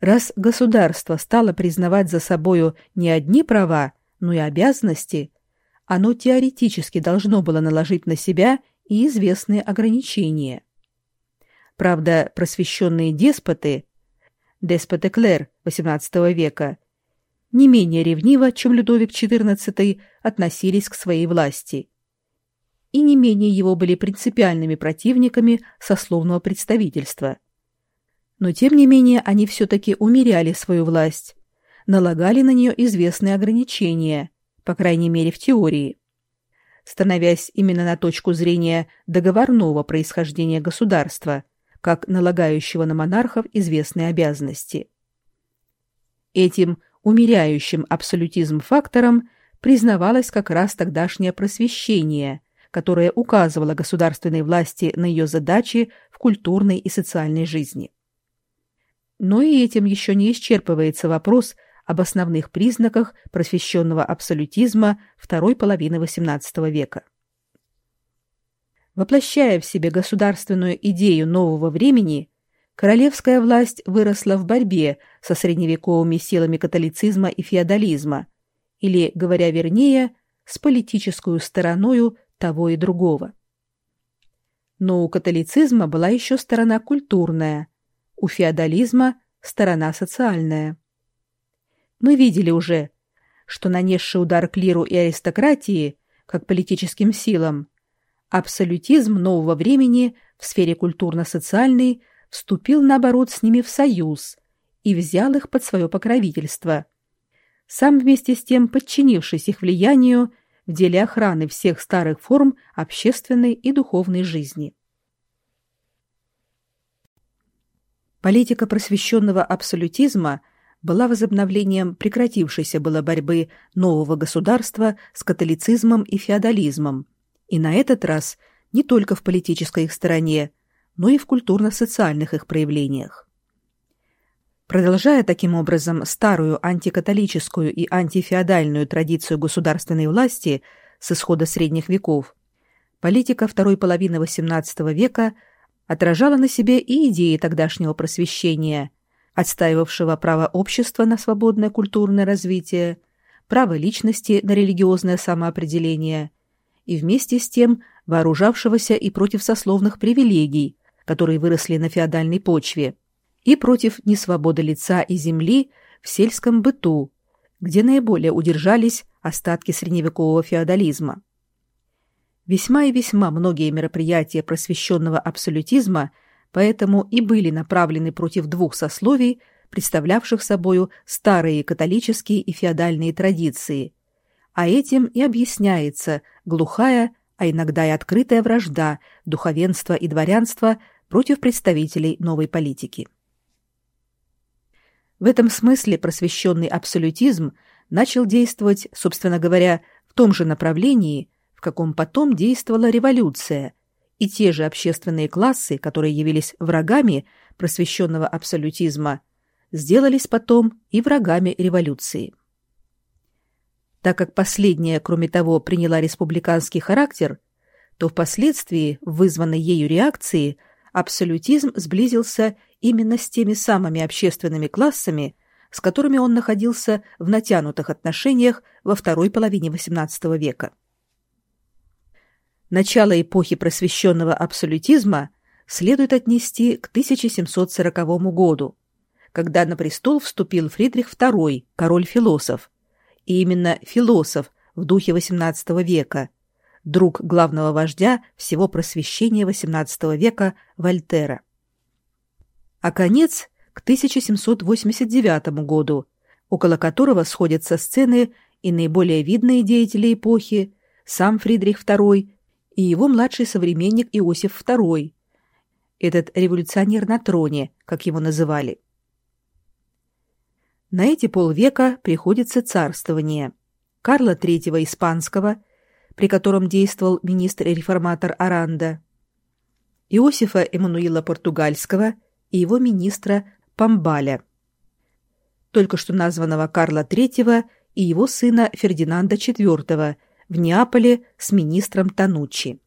Раз государство стало признавать за собою не одни права, но и обязанности, оно теоретически должно было наложить на себя и известные ограничения. Правда, просвещенные деспоты, деспоты Клер XVIII века, не менее ревниво, чем Людовик XIV, относились к своей власти. И не менее его были принципиальными противниками сословного представительства. Но тем не менее они все-таки умеряли свою власть, налагали на нее известные ограничения, по крайней мере в теории. Становясь именно на точку зрения договорного происхождения государства, как налагающего на монархов известные обязанности. Этим умеряющим абсолютизм фактором признавалось как раз тогдашнее просвещение, которое указывало государственной власти на ее задачи в культурной и социальной жизни. Но и этим еще не исчерпывается вопрос об основных признаках просвещенного абсолютизма второй половины XVIII века. Воплощая в себе государственную идею нового времени, королевская власть выросла в борьбе со средневековыми силами католицизма и феодализма, или, говоря вернее, с политической стороною того и другого. Но у католицизма была еще сторона культурная, у феодализма – сторона социальная. Мы видели уже, что нанесший удар клиру и аристократии, как политическим силам, абсолютизм нового времени в сфере культурно-социальной – вступил, наоборот, с ними в союз и взял их под свое покровительство, сам вместе с тем подчинившись их влиянию в деле охраны всех старых форм общественной и духовной жизни. Политика просвещенного абсолютизма была возобновлением прекратившейся было борьбы нового государства с католицизмом и феодализмом, и на этот раз не только в политической их стороне, но и в культурно-социальных их проявлениях. Продолжая таким образом старую антикатолическую и антифеодальную традицию государственной власти с исхода средних веков, политика второй половины XVIII века отражала на себе и идеи тогдашнего просвещения, отстаивавшего право общества на свободное культурное развитие, право личности на религиозное самоопределение и вместе с тем вооружавшегося и против сословных привилегий, которые выросли на феодальной почве, и против несвободы лица и земли в сельском быту, где наиболее удержались остатки средневекового феодализма. Весьма и весьма многие мероприятия просвещенного абсолютизма поэтому и были направлены против двух сословий, представлявших собою старые католические и феодальные традиции, а этим и объясняется глухая, а иногда и открытая вражда духовенства и дворянства против представителей новой политики. В этом смысле просвещенный абсолютизм начал действовать, собственно говоря, в том же направлении, каком потом действовала революция, и те же общественные классы, которые явились врагами просвещенного абсолютизма, сделались потом и врагами революции. Так как последняя, кроме того, приняла республиканский характер, то впоследствии вызванной ею реакции абсолютизм сблизился именно с теми самыми общественными классами, с которыми он находился в натянутых отношениях во второй половине XVIII века. Начало эпохи просвещенного абсолютизма следует отнести к 1740 году, когда на престол вступил Фридрих II, король-философ, и именно философ в духе XVIII века – друг главного вождя всего просвещения XVIII века Вольтера. А конец к 1789 году, около которого сходятся сцены и наиболее видные деятели эпохи, сам Фридрих II и его младший современник Иосиф II, этот революционер на троне, как его называли. На эти полвека приходится царствование Карла III Испанского при котором действовал министр-реформатор Аранда, Иосифа Эммануила Португальского и его министра Памбаля, только что названного Карла III и его сына Фердинанда IV в Неаполе с министром Танучи,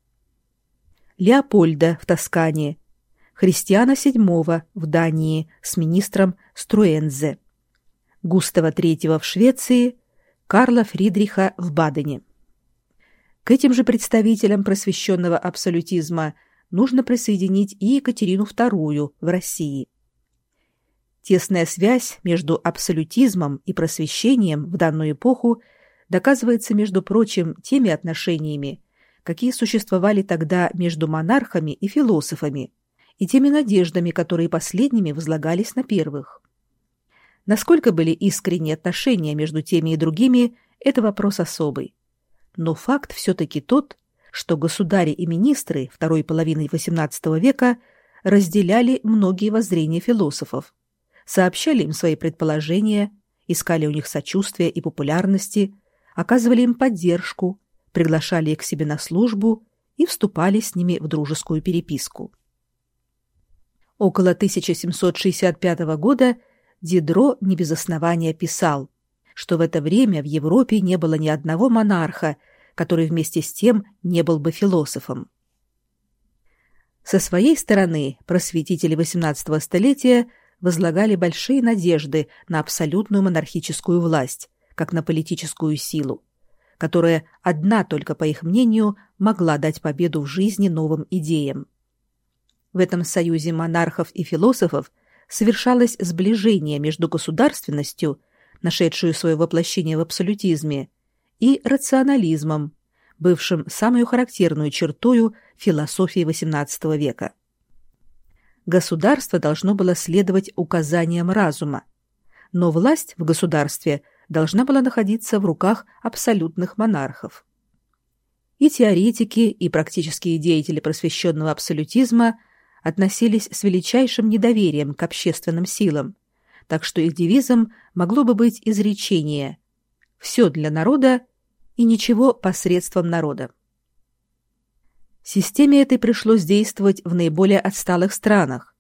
Леопольда в Тоскане, Христиана VII в Дании с министром Струэнзе, Густава III в Швеции, Карла Фридриха в Бадене. К этим же представителям просвещенного абсолютизма нужно присоединить и Екатерину II в России. Тесная связь между абсолютизмом и просвещением в данную эпоху доказывается, между прочим, теми отношениями, какие существовали тогда между монархами и философами, и теми надеждами, которые последними возлагались на первых. Насколько были искренние отношения между теми и другими, это вопрос особый. Но факт все-таки тот, что государи и министры второй половины XVIII века разделяли многие воззрения философов, сообщали им свои предположения, искали у них сочувствия и популярности, оказывали им поддержку, приглашали их к себе на службу и вступали с ними в дружескую переписку. Около 1765 года Дидро не без основания писал, что в это время в Европе не было ни одного монарха, который вместе с тем не был бы философом. Со своей стороны просветители XVIII столетия возлагали большие надежды на абсолютную монархическую власть, как на политическую силу, которая одна только, по их мнению, могла дать победу в жизни новым идеям. В этом союзе монархов и философов совершалось сближение между государственностью, нашедшую свое воплощение в абсолютизме, и рационализмом, бывшим самую характерную чертою философии XVIII века. Государство должно было следовать указаниям разума, но власть в государстве должна была находиться в руках абсолютных монархов. И теоретики, и практические деятели просвещенного абсолютизма относились с величайшим недоверием к общественным силам, так что их девизом могло бы быть изречение «все для народа и ничего посредством народа». Системе этой пришлось действовать в наиболее отсталых странах,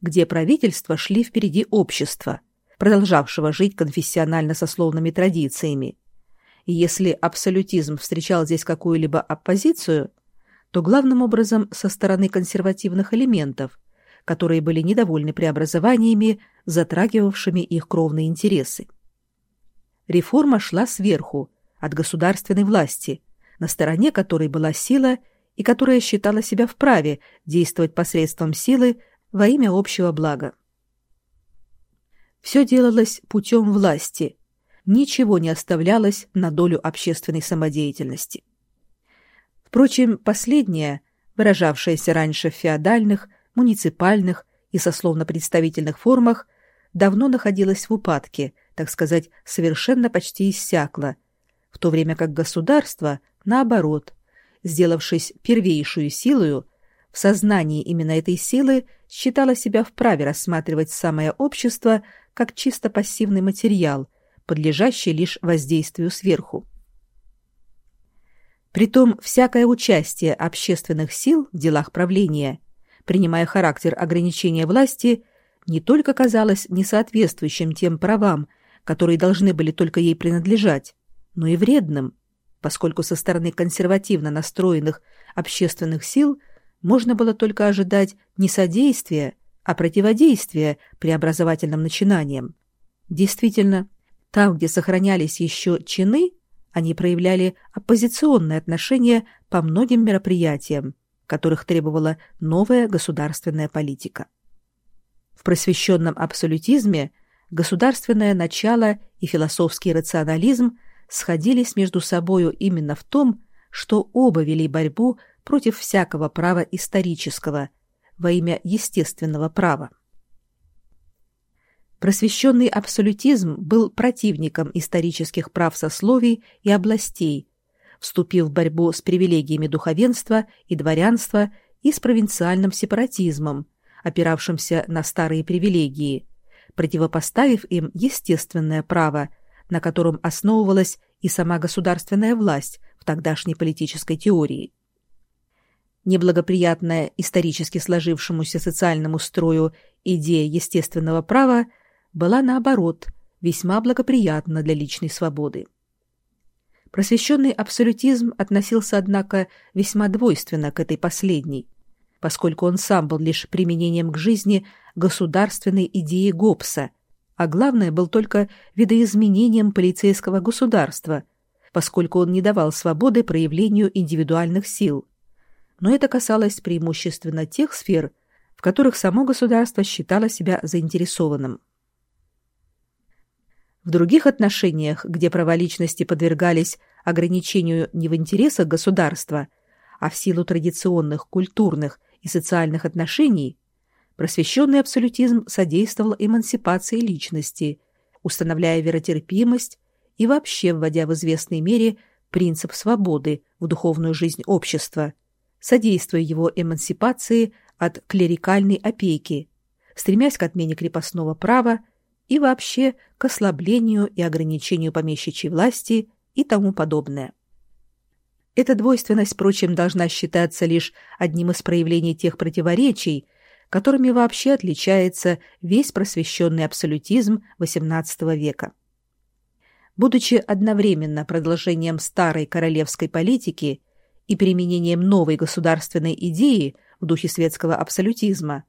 где правительства шли впереди общества – продолжавшего жить конфессионально-сословными традициями. И если абсолютизм встречал здесь какую-либо оппозицию, то главным образом со стороны консервативных элементов, которые были недовольны преобразованиями, затрагивавшими их кровные интересы. Реформа шла сверху, от государственной власти, на стороне которой была сила и которая считала себя вправе действовать посредством силы во имя общего блага. Все делалось путем власти. Ничего не оставлялось на долю общественной самодеятельности. Впрочем, последняя, выражавшаяся раньше в феодальных, муниципальных и сословно-представительных формах, давно находилась в упадке, так сказать, совершенно почти иссякла, в то время как государство, наоборот, сделавшись первейшую силою, в сознании именно этой силы считало себя вправе рассматривать самое общество как чисто пассивный материал, подлежащий лишь воздействию сверху. Притом всякое участие общественных сил в делах правления, принимая характер ограничения власти, не только казалось несоответствующим тем правам, которые должны были только ей принадлежать, но и вредным, поскольку со стороны консервативно настроенных общественных сил можно было только ожидать не содействия, а противодействие преобразовательным начинаниям. Действительно, там, где сохранялись еще чины, они проявляли оппозиционное отношение по многим мероприятиям, которых требовала новая государственная политика. В просвещенном абсолютизме государственное начало и философский рационализм сходились между собою именно в том, что оба вели борьбу против всякого права исторического – во имя естественного права. Просвещенный абсолютизм был противником исторических прав сословий и областей, вступив в борьбу с привилегиями духовенства и дворянства и с провинциальным сепаратизмом, опиравшимся на старые привилегии, противопоставив им естественное право, на котором основывалась и сама государственная власть в тогдашней политической теории неблагоприятная исторически сложившемуся социальному строю идея естественного права была, наоборот, весьма благоприятна для личной свободы. Просвещенный абсолютизм относился, однако, весьма двойственно к этой последней, поскольку он сам был лишь применением к жизни государственной идеи Гоббса, а главное был только видоизменением полицейского государства, поскольку он не давал свободы проявлению индивидуальных сил. Но это касалось преимущественно тех сфер, в которых само государство считало себя заинтересованным. В других отношениях, где права личности подвергались ограничению не в интересах государства, а в силу традиционных, культурных и социальных отношений, просвещенный абсолютизм содействовал эмансипации личности, установляя веротерпимость и вообще вводя в известной мере принцип свободы в духовную жизнь общества, содействуя его эмансипации от клерикальной опеки, стремясь к отмене крепостного права и вообще к ослаблению и ограничению помещичьей власти и тому подобное. Эта двойственность, впрочем, должна считаться лишь одним из проявлений тех противоречий, которыми вообще отличается весь просвещенный абсолютизм XVIII века. Будучи одновременно продолжением старой королевской политики и применением новой государственной идеи в духе светского абсолютизма,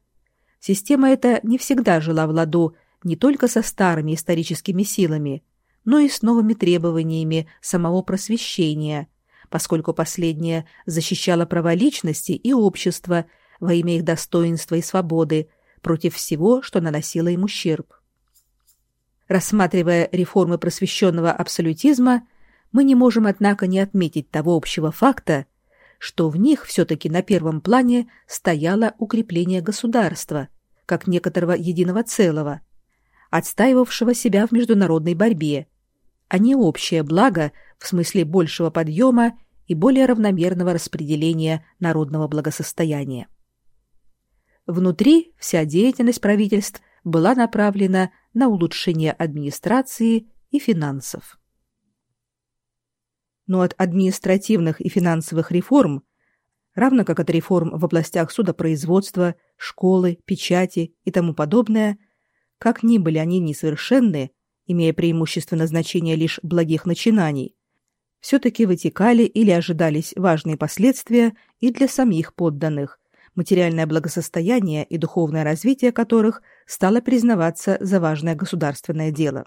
система эта не всегда жила в ладу не только со старыми историческими силами, но и с новыми требованиями самого просвещения, поскольку последнее защищало права личности и общества во имя их достоинства и свободы против всего, что наносило им ущерб. Рассматривая реформы просвещенного абсолютизма, мы не можем, однако, не отметить того общего факта, что в них все-таки на первом плане стояло укрепление государства, как некоторого единого целого, отстаивавшего себя в международной борьбе, а не общее благо в смысле большего подъема и более равномерного распределения народного благосостояния. Внутри вся деятельность правительств была направлена на улучшение администрации и финансов. Но от административных и финансовых реформ, равно как от реформ в областях судопроизводства, школы, печати и тому подобное, как ни были они несовершенны, имея преимущественно значение лишь благих начинаний, все-таки вытекали или ожидались важные последствия и для самих подданных, материальное благосостояние и духовное развитие которых стало признаваться за важное государственное дело.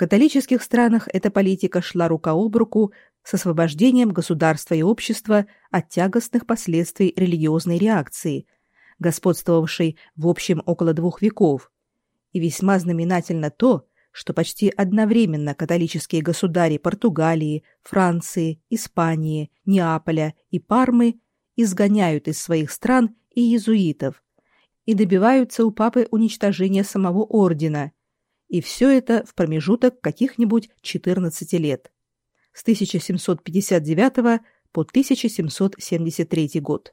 Католических странах эта политика шла рука об руку с освобождением государства и общества от тягостных последствий религиозной реакции – господствовавшей в общем около двух веков, и весьма знаменательно то, что почти одновременно католические государи Португалии, Франции, Испании, Неаполя и Пармы изгоняют из своих стран и иезуитов и добиваются у папы уничтожения самого ордена, и все это в промежуток каких-нибудь 14 лет, с 1759 по 1773 год.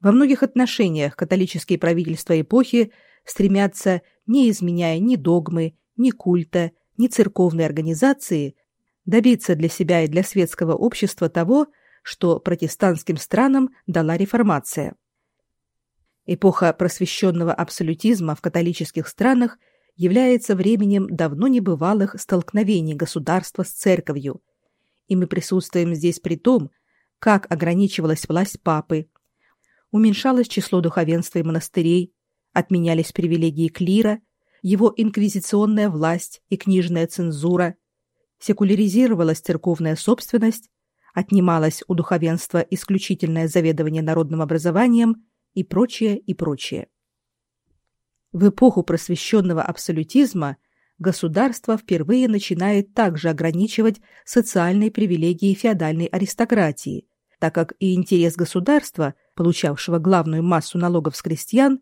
Во многих отношениях католические правительства эпохи стремятся, не изменяя ни догмы, ни культа, ни церковной организации, добиться для себя и для светского общества того, что протестантским странам дала реформация. Эпоха просвещенного абсолютизма в католических странах является временем давно небывалых столкновений государства с церковью, и мы присутствуем здесь при том, как ограничивалась власть папы, уменьшалось число духовенства и монастырей, отменялись привилегии клира, его инквизиционная власть и книжная цензура, секуляризировалась церковная собственность, отнималось у духовенства исключительное заведование народным образованием и прочее, и прочее. В эпоху просвещенного абсолютизма государство впервые начинает также ограничивать социальные привилегии феодальной аристократии, так как и интерес государства – получавшего главную массу налогов с крестьян,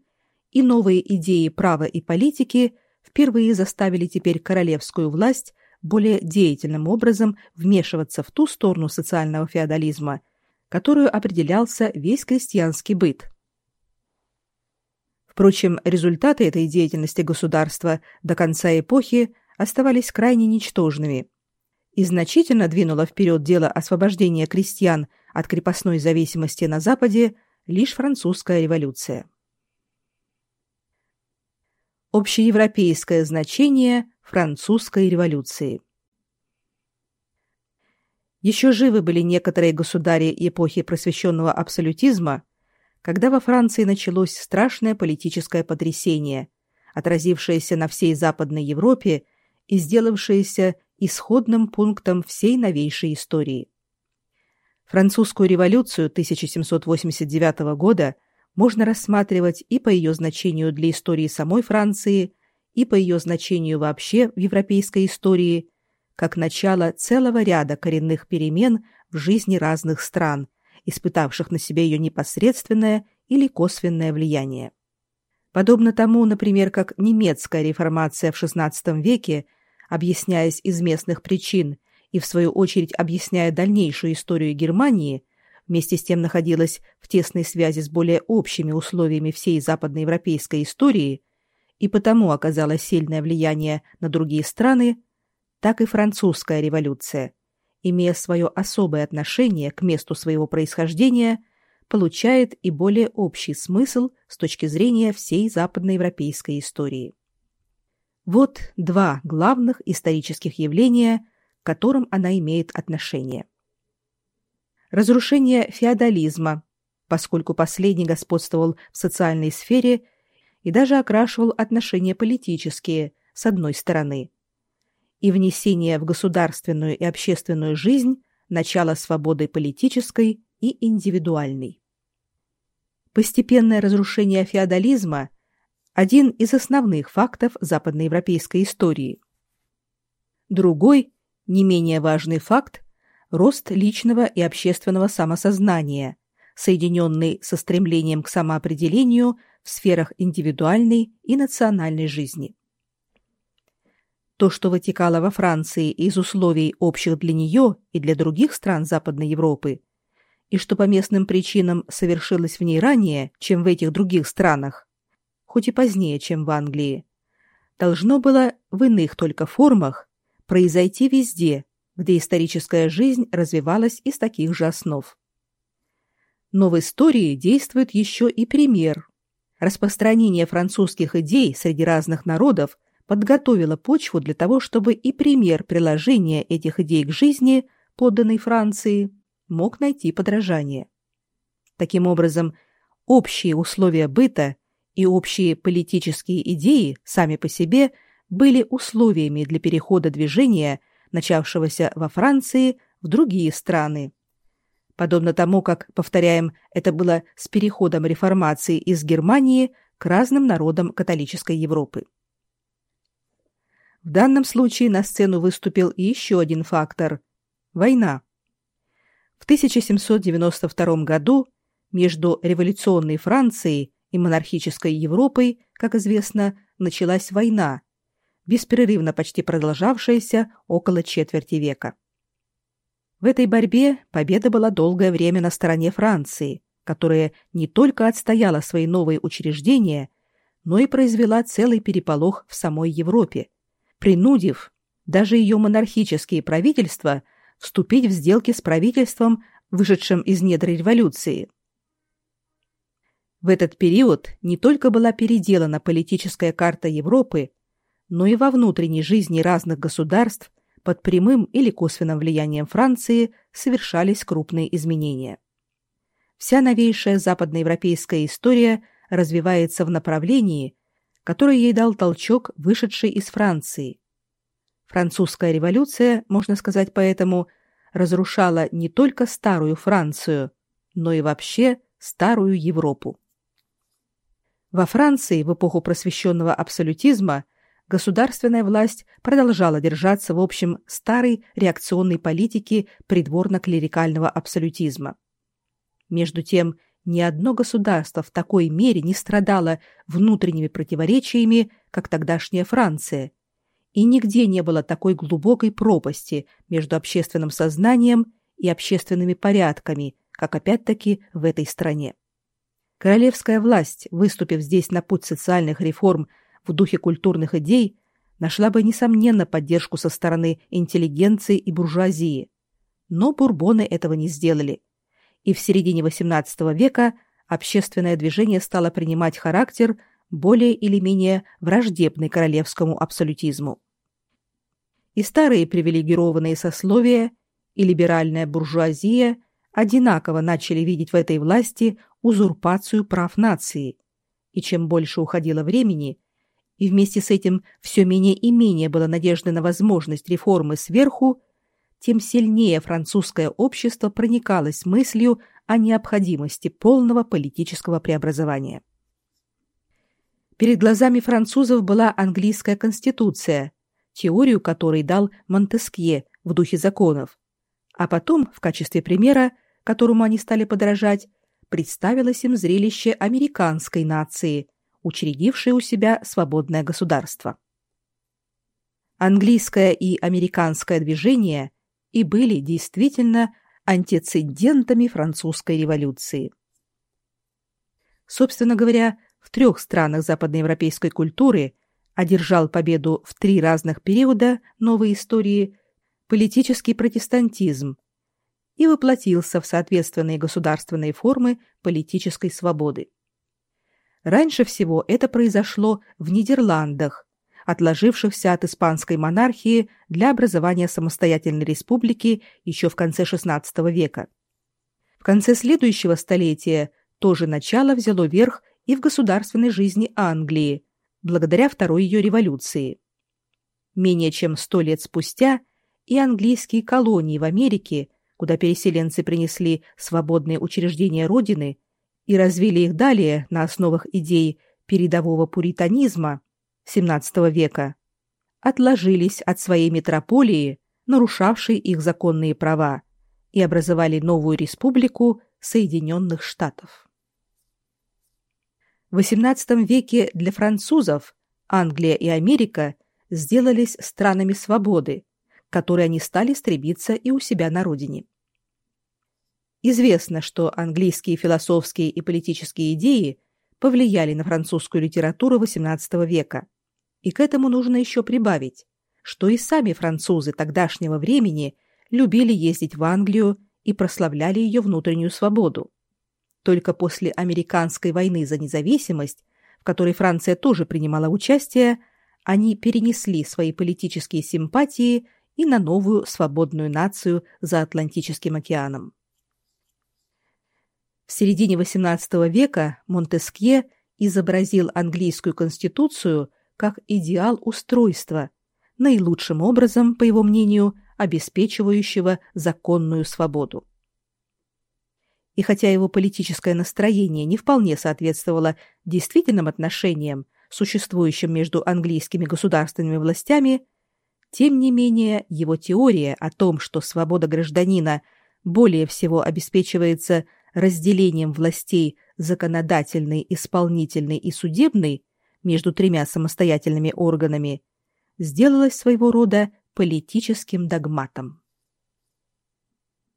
и новые идеи права и политики впервые заставили теперь королевскую власть более деятельным образом вмешиваться в ту сторону социального феодализма, которую определялся весь крестьянский быт. Впрочем, результаты этой деятельности государства до конца эпохи оставались крайне ничтожными и значительно двинуло вперед дело освобождения крестьян от крепостной зависимости на Западе лишь французская революция. Общеевропейское значение французской революции Еще живы были некоторые государи эпохи просвещенного абсолютизма, когда во Франции началось страшное политическое потрясение, отразившееся на всей Западной Европе и сделавшееся исходным пунктом всей новейшей истории. Французскую революцию 1789 года можно рассматривать и по ее значению для истории самой Франции, и по ее значению вообще в европейской истории, как начало целого ряда коренных перемен в жизни разных стран, испытавших на себе ее непосредственное или косвенное влияние. Подобно тому, например, как немецкая реформация в XVI веке, объясняясь из местных причин и в свою очередь объясняя дальнейшую историю Германии, вместе с тем находилась в тесной связи с более общими условиями всей западноевропейской истории и потому оказала сильное влияние на другие страны, так и французская революция, имея свое особое отношение к месту своего происхождения, получает и более общий смысл с точки зрения всей западноевропейской истории. Вот два главных исторических явления, к которым она имеет отношение. Разрушение феодализма, поскольку последний господствовал в социальной сфере и даже окрашивал отношения политические, с одной стороны, и внесение в государственную и общественную жизнь начала свободы политической и индивидуальной. Постепенное разрушение феодализма – один из основных фактов западноевропейской истории. Другой, не менее важный факт – рост личного и общественного самосознания, соединенный со стремлением к самоопределению в сферах индивидуальной и национальной жизни. То, что вытекало во Франции из условий общих для нее и для других стран Западной Европы, и что по местным причинам совершилось в ней ранее, чем в этих других странах, хоть и позднее, чем в Англии, должно было в иных только формах произойти везде, где историческая жизнь развивалась из таких же основ. Но в истории действует еще и пример. Распространение французских идей среди разных народов подготовила почву для того, чтобы и пример приложения этих идей к жизни, подданной Франции, мог найти подражание. Таким образом, общие условия быта и общие политические идеи сами по себе были условиями для перехода движения, начавшегося во Франции, в другие страны. Подобно тому, как, повторяем, это было с переходом реформации из Германии к разным народам католической Европы. В данном случае на сцену выступил и еще один фактор – война. В 1792 году между революционной Францией и монархической Европой, как известно, началась война, беспрерывно почти продолжавшаяся около четверти века. В этой борьбе победа была долгое время на стороне Франции, которая не только отстояла свои новые учреждения, но и произвела целый переполох в самой Европе, принудив даже ее монархические правительства вступить в сделки с правительством, вышедшим из недр революции. В этот период не только была переделана политическая карта Европы, но и во внутренней жизни разных государств под прямым или косвенным влиянием Франции совершались крупные изменения. Вся новейшая западноевропейская история развивается в направлении, который ей дал толчок вышедший из Франции. Французская революция, можно сказать поэтому, разрушала не только старую Францию, но и вообще старую Европу. Во Франции в эпоху просвещенного абсолютизма государственная власть продолжала держаться в общем старой реакционной политике придворно-клерикального абсолютизма. Между тем, ни одно государство в такой мере не страдало внутренними противоречиями, как тогдашняя Франция, и нигде не было такой глубокой пропасти между общественным сознанием и общественными порядками, как опять-таки в этой стране. Королевская власть, выступив здесь на путь социальных реформ в духе культурных идей, нашла бы, несомненно, поддержку со стороны интеллигенции и буржуазии. Но бурбоны этого не сделали – и в середине XVIII века общественное движение стало принимать характер более или менее враждебный королевскому абсолютизму. И старые привилегированные сословия, и либеральная буржуазия одинаково начали видеть в этой власти узурпацию прав нации. И чем больше уходило времени, и вместе с этим все менее и менее было надежды на возможность реформы сверху, тем сильнее французское общество проникалось мыслью о необходимости полного политического преобразования. Перед глазами французов была английская конституция, теорию которой дал Монтескье в духе законов, а потом, в качестве примера, которому они стали подражать, представилось им зрелище американской нации, учредившей у себя свободное государство. Английское и американское движения и были действительно антицидентами французской революции. Собственно говоря, в трех странах западноевропейской культуры одержал победу в три разных периода новой истории политический протестантизм и воплотился в соответственные государственные формы политической свободы. Раньше всего это произошло в Нидерландах, отложившихся от испанской монархии для образования самостоятельной республики еще в конце XVI века. В конце следующего столетия тоже начало взяло верх и в государственной жизни Англии, благодаря второй ее революции. Менее чем сто лет спустя и английские колонии в Америке, куда переселенцы принесли свободные учреждения Родины и развили их далее на основах идей передового пуританизма, XVII века отложились от своей метрополии, нарушавшей их законные права, и образовали новую республику Соединенных Штатов. В XVIII веке для французов Англия и Америка сделались странами свободы, к которой они стали стремиться и у себя на родине. Известно, что английские философские и политические идеи повлияли на французскую литературу XVIII века, и к этому нужно еще прибавить, что и сами французы тогдашнего времени любили ездить в Англию и прославляли ее внутреннюю свободу. Только после американской войны за независимость, в которой Франция тоже принимала участие, они перенесли свои политические симпатии и на новую свободную нацию за Атлантическим океаном. В середине XVIII века Монтескье изобразил английскую конституцию как идеал устройства, наилучшим образом, по его мнению, обеспечивающего законную свободу. И хотя его политическое настроение не вполне соответствовало действительным отношениям, существующим между английскими государственными властями, тем не менее его теория о том, что свобода гражданина более всего обеспечивается разделением властей законодательной, исполнительной и судебной, между тремя самостоятельными органами, сделалась своего рода политическим догматом.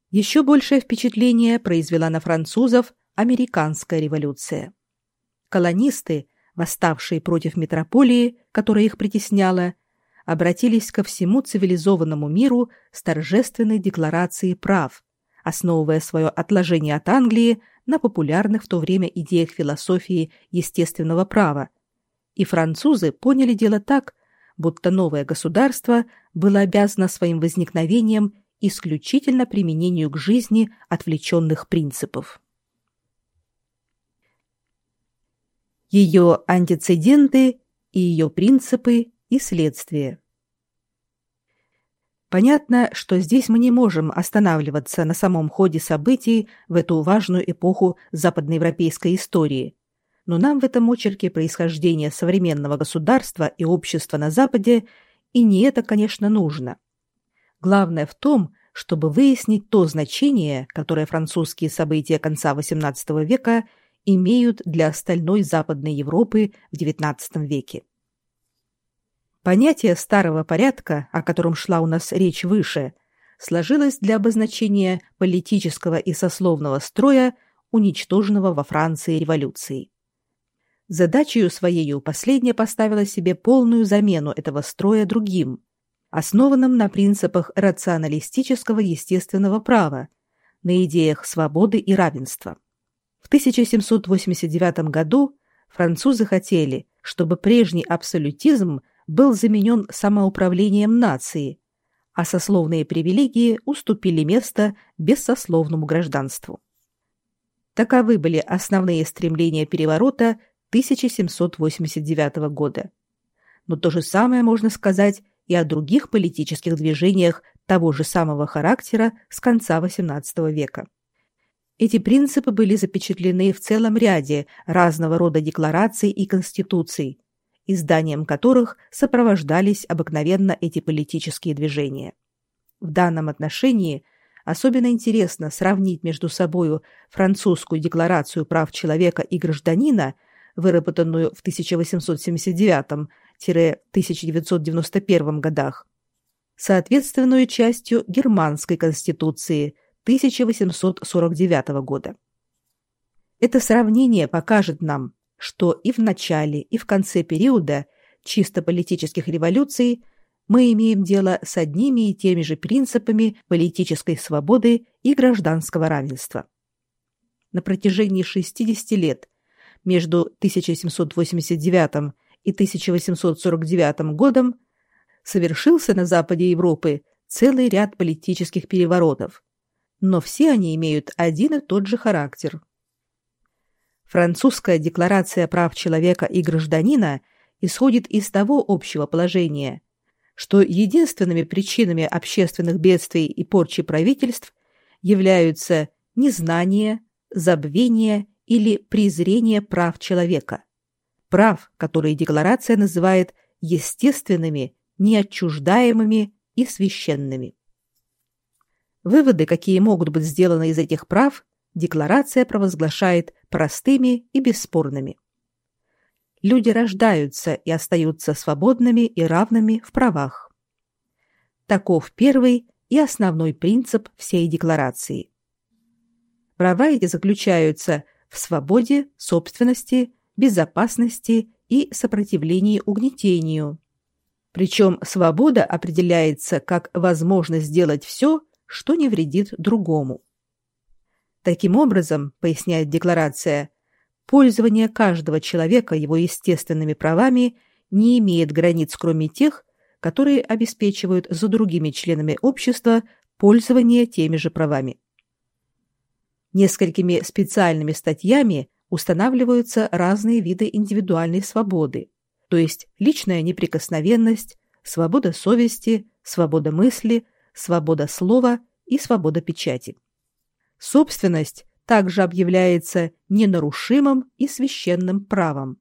Еще большее впечатление произвела на французов американская революция. Колонисты, восставшие против метрополии, которая их притесняла, обратились ко всему цивилизованному миру с торжественной декларацией прав, основывая свое отложение от Англии на популярных в то время идеях философии естественного права, и французы поняли дело так, будто новое государство было обязано своим возникновением исключительно применению к жизни отвлеченных принципов. Ее антициденты и ее принципы и следствия. Понятно, что здесь мы не можем останавливаться на самом ходе событий в эту важную эпоху западноевропейской истории, но нам в этом очерке происхождение современного государства и общества на Западе и не это, конечно, нужно. Главное в том, чтобы выяснить то значение, которое французские события конца XVIII века имеют для остальной Западной Европы в XIX веке. Понятие старого порядка, о котором шла у нас речь выше, сложилось для обозначения политического и сословного строя, уничтоженного во Франции революцией. Задачей своей последняя поставила себе полную замену этого строя другим, основанным на принципах рационалистического естественного права, на идеях свободы и равенства. В 1789 году французы хотели, чтобы прежний абсолютизм был заменен самоуправлением нации, а сословные привилегии уступили место бессословному гражданству. Таковы были основные стремления переворота 1789 года. Но то же самое можно сказать и о других политических движениях того же самого характера с конца XVIII века. Эти принципы были запечатлены в целом ряде разного рода деклараций и конституций, изданием которых сопровождались обыкновенно эти политические движения. В данном отношении особенно интересно сравнить между собою французскую декларацию прав человека и гражданина, выработанную в 1879-1991 годах, соответственную частью германской конституции 1849 года. Это сравнение покажет нам, что и в начале, и в конце периода чисто политических революций мы имеем дело с одними и теми же принципами политической свободы и гражданского равенства. На протяжении 60 лет между 1789 и 1849 годом совершился на западе Европы целый ряд политических переворотов, но все они имеют один и тот же характер. Французская декларация прав человека и гражданина исходит из того общего положения, что единственными причинами общественных бедствий и порчи правительств являются незнание, забвение или презрение прав человека. Прав, которые декларация называет естественными, неотчуждаемыми и священными. Выводы, какие могут быть сделаны из этих прав, декларация провозглашает простыми и бесспорными. Люди рождаются и остаются свободными и равными в правах. Таков первый и основной принцип всей декларации. Права эти заключаются в свободе, собственности, безопасности и сопротивлении угнетению. Причем свобода определяется как возможность сделать все, что не вредит другому. Таким образом, поясняет декларация, пользование каждого человека его естественными правами не имеет границ, кроме тех, которые обеспечивают за другими членами общества пользование теми же правами. Несколькими специальными статьями устанавливаются разные виды индивидуальной свободы, то есть личная неприкосновенность, свобода совести, свобода мысли, свобода слова и свобода печати. Собственность также объявляется ненарушимым и священным правом,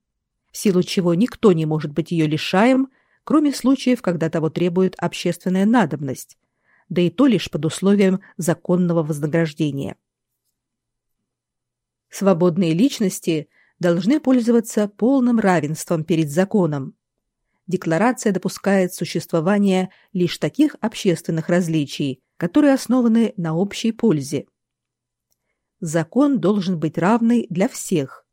в силу чего никто не может быть ее лишаем, кроме случаев, когда того требует общественная надобность, да и то лишь под условием законного вознаграждения. Свободные личности должны пользоваться полным равенством перед законом. Декларация допускает существование лишь таких общественных различий, которые основаны на общей пользе закон должен быть равный для всех,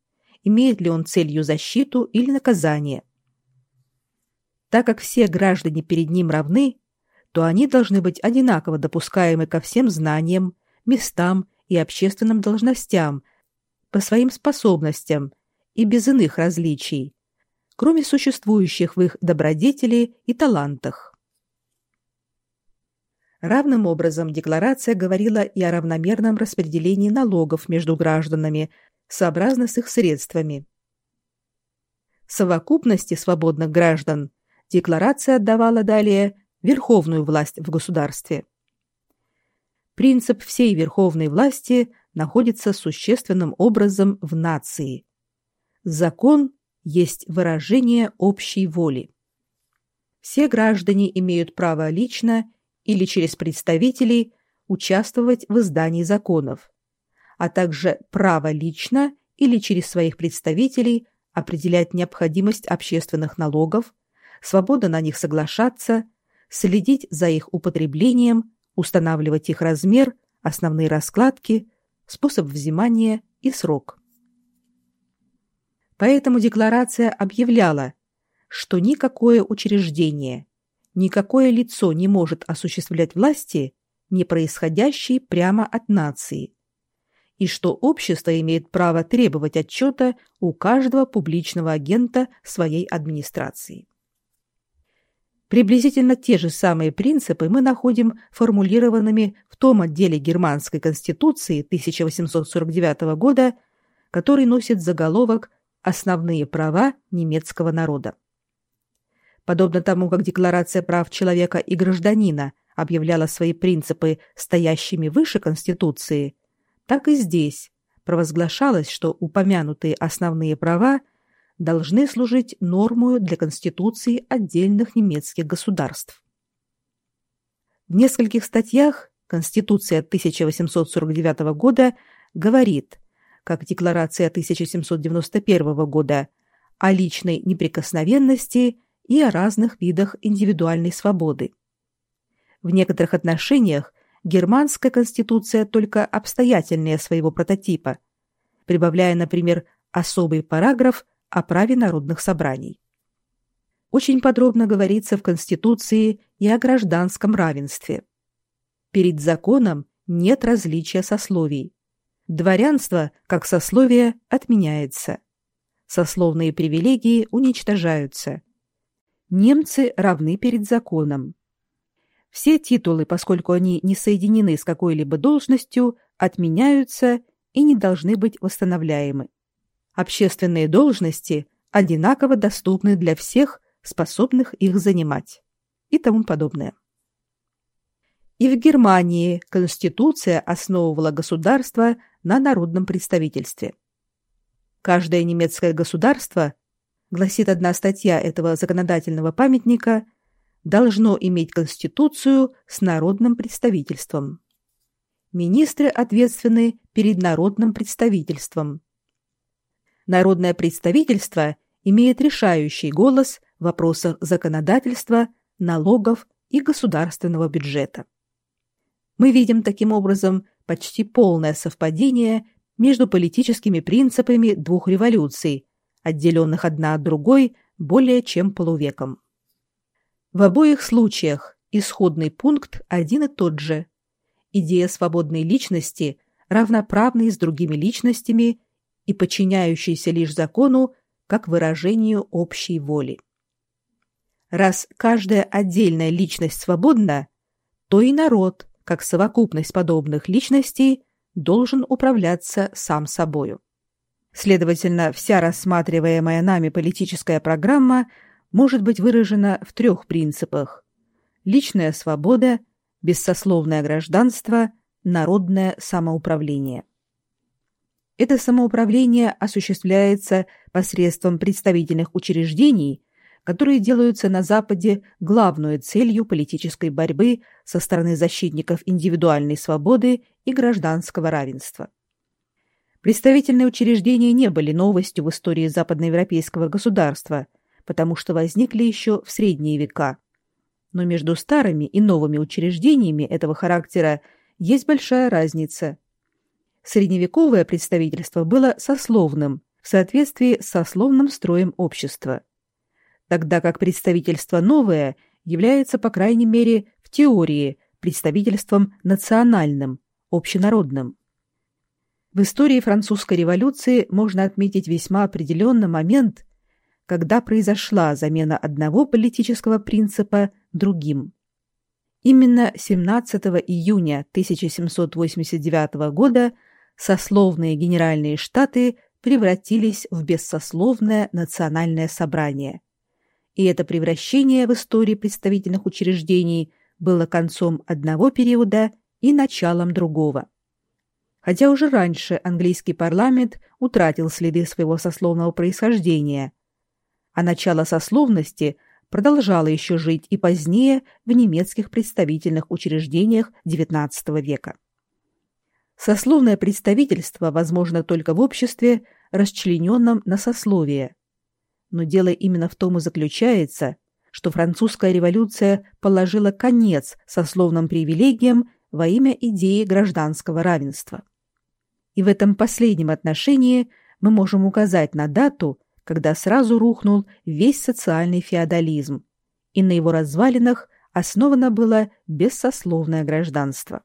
имеет ли он целью защиту или наказание. Так как все граждане перед ним равны, то они должны быть одинаково допускаемы ко всем знаниям, местам и общественным должностям по своим способностям и без иных различий, кроме существующих в их добродетели и талантах. Равным образом декларация говорила и о равномерном распределении налогов между гражданами, сообразно с их средствами. Совокупности свободных граждан декларация отдавала далее верховную власть в государстве. Принцип всей верховной власти находится существенным образом в нации. Закон есть выражение общей воли. Все граждане имеют право лично или через представителей участвовать в издании законов, а также право лично или через своих представителей определять необходимость общественных налогов, свобода на них соглашаться, следить за их употреблением, устанавливать их размер, основные раскладки, способ взимания и срок. Поэтому декларация объявляла, что никакое учреждение, никакое лицо не может осуществлять власти, не происходящей прямо от нации, и что общество имеет право требовать отчета у каждого публичного агента своей администрации. Приблизительно те же самые принципы мы находим формулированными в том отделе Германской конституции 1849 года, который носит заголовок «Основные права немецкого народа». Подобно тому, как Декларация прав человека и гражданина объявляла свои принципы стоящими выше Конституции, так и здесь провозглашалось, что упомянутые основные права должны служить нормой для Конституции отдельных немецких государств. В нескольких статьях Конституция 1849 года говорит, как Декларация 1791 года, о личной неприкосновенности и о разных видах индивидуальной свободы. В некоторых отношениях германская конституция только обстоятельнее своего прототипа, прибавляя, например, особый параграф о праве народных собраний. Очень подробно говорится в Конституции и о гражданском равенстве. Перед законом нет различия сословий. Дворянство, как сословие, отменяется. Сословные привилегии уничтожаются немцы равны перед законом. Все титулы, поскольку они не соединены с какой-либо должностью, отменяются и не должны быть восстановляемы. Общественные должности одинаково доступны для всех, способных их занимать и тому подобное. И в Германии конституция основывала государство на народном представительстве. Каждое немецкое государство гласит одна статья этого законодательного памятника, должно иметь конституцию с народным представительством. Министры ответственны перед народным представительством. Народное представительство имеет решающий голос в вопросах законодательства, налогов и государственного бюджета. Мы видим таким образом почти полное совпадение между политическими принципами двух революций отделенных одна от другой более чем полувеком. В обоих случаях исходный пункт один и тот же. Идея свободной личности, равноправной с другими личностями и подчиняющейся лишь закону как выражению общей воли. Раз каждая отдельная личность свободна, то и народ, как совокупность подобных личностей, должен управляться сам собою. Следовательно, вся рассматриваемая нами политическая программа может быть выражена в трех принципах: личная свобода, бессословное гражданство, народное самоуправление. Это самоуправление осуществляется посредством представительных учреждений, которые делаются на Западе главной целью политической борьбы со стороны защитников индивидуальной свободы и гражданского равенства. Представительные учреждения не были новостью в истории западноевропейского государства, потому что возникли еще в средние века. Но между старыми и новыми учреждениями этого характера есть большая разница. Средневековое представительство было сословным, в соответствии с сословным строем общества, тогда как представительство новое является, по крайней мере, в теории представительством национальным, общенародным. В истории французской революции можно отметить весьма определенный момент, когда произошла замена одного политического принципа другим. Именно 17 июня 1789 года сословные генеральные штаты превратились в бессословное национальное собрание. И это превращение в истории представительных учреждений было концом одного периода и началом другого хотя уже раньше английский парламент утратил следы своего сословного происхождения, а начало сословности продолжало еще жить и позднее в немецких представительных учреждениях XIX века. Сословное представительство возможно только в обществе, расчлененном на сословие. Но дело именно в том и заключается, что французская революция положила конец сословным привилегиям во имя идеи гражданского равенства. И в этом последнем отношении мы можем указать на дату, когда сразу рухнул весь социальный феодализм, и на его развалинах основано было бессословное гражданство.